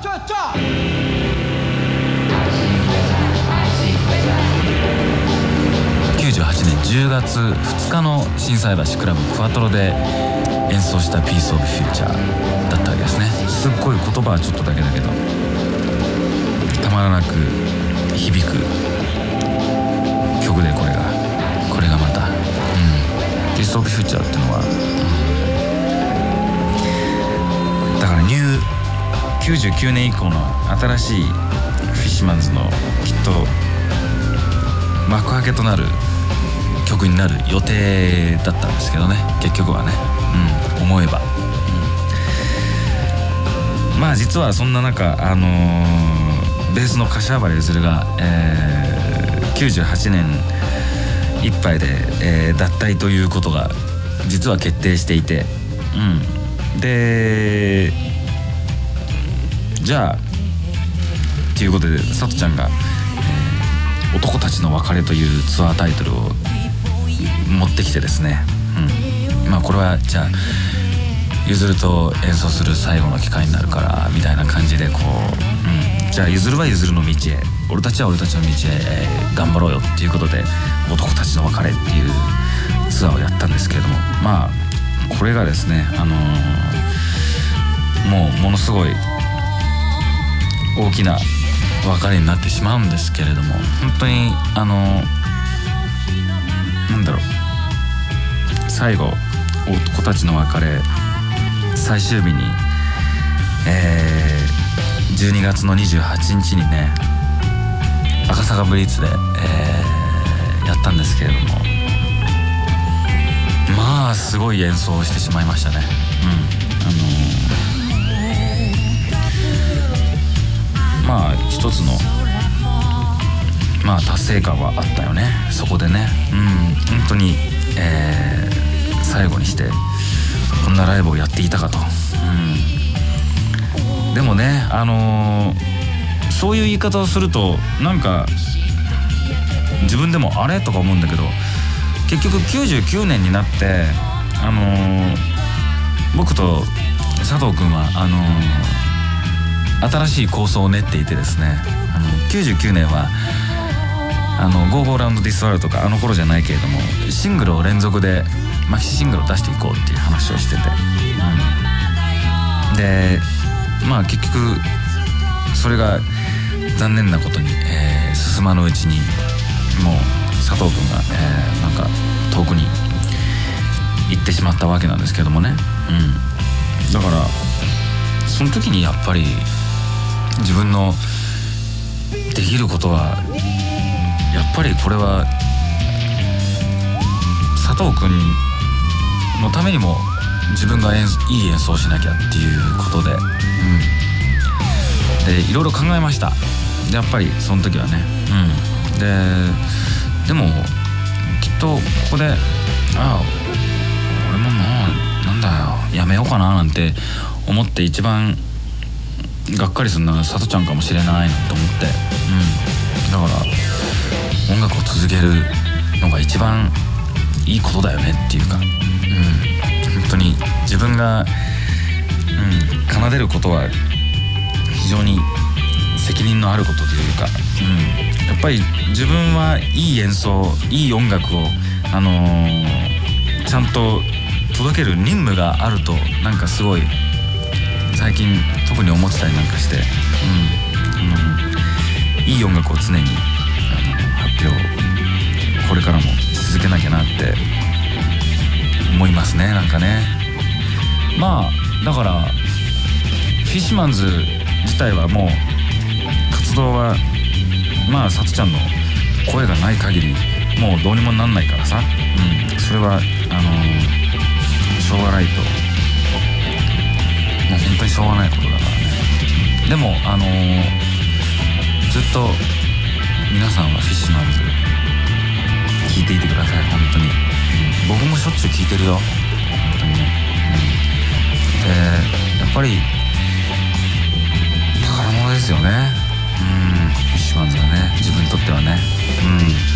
98年10月2日の心斎橋クラブクワトロで演奏した「ピース・オブ・フューチャー」だったわけですね。すっごい言葉はちょっとだけだけどたまらなく響く曲でこれがこれがまた。うん「ピース・オブ・フューチャー」っていうのは、99年以降の新しいフィッシュマンズのきっと幕開けとなる曲になる予定だったんですけどね。結局はね、うん、思えば、うん、まあ実はそんな中あのー、ベースの柏原譲が、えー、98年いっぱいで、えー、脱退ということが実は決定していて、うん、でじゃあっていうことでさとちゃんが、えー「男たちの別れ」というツアータイトルを持ってきてですね、うん、まあこれはじゃあゆずると演奏する最後の機会になるからみたいな感じでこう、うん、じゃあゆずるはゆずるの道へ俺たちは俺たちの道へ、えー、頑張ろうよっていうことで男たちの別れっていうツアーをやったんですけれどもまあこれがですねあのー、もうものすごい大きな別れになってしまうんですけれども本当にあの、なんだろう最後男たちの別れ最終日に、えー、12月の28日にね赤坂ブリッツで、えー、やったんですけれどもまあすごい演奏をしてしまいましたね。うん。つのまあ達成感はあったよね。そこでね。うん。本当にえー最後にしてこんなライブをやっていたかと、うん、でもねあのー、そういう言い方をするとなんか自分でもあれとか思うんだけど結局99年になってあのー、僕と佐藤君はあのー、新しい構想を練っていてですねあの99年はあの「ゴーゴーラウンドディスワール」とかあの頃じゃないけれどもシングルを連続でマキシシングルを出していこうっていう話をしてて、うん、でまあ結局それが残念なことに、えー、進まぬうちにもう佐藤君が、えー、なんか遠くに行ってしまったわけなんですけどもね、うん、だからその時にやっぱり自分のできることはやっぱりこれは佐藤君のためにも自分がいい演奏しなきゃっていうことで、うん、でいろいろ考えました。やっぱりその時はね、うん、ででもきっとここでああ俺ももうなんだよやめようかななんて思って一番がっかりするのはさとちゃんかもしれないなと思って、うん、だから音楽を続けるのが一番いいことだよねっていうか。うん、本当に自分が、うん、奏でることは非常に責任のあることというか、うん、やっぱり自分はいい演奏いい音楽を、あのー、ちゃんと届ける任務があるとなんかすごい最近特に思ってたりなんかして、うんあのいい音楽を常にあの発表これからも続けなきゃなって思いますねなんかね。まあだからフィッシュマンズ自体はもう活動はまあさとちゃんの声がない限りもうどうにもなんないからさ、うん、それはあのー、しょうがないと当にしょうがないことだから。ねでもあのー、ずっと皆さんはフィッシュマンズ。聞いていてください本当に。僕もしょっちゅう聞いてるよ。本当に。ね、うん、でやっぱり宝物ですよね。うん。フィッシュマンズはね自分にとってはね。うん。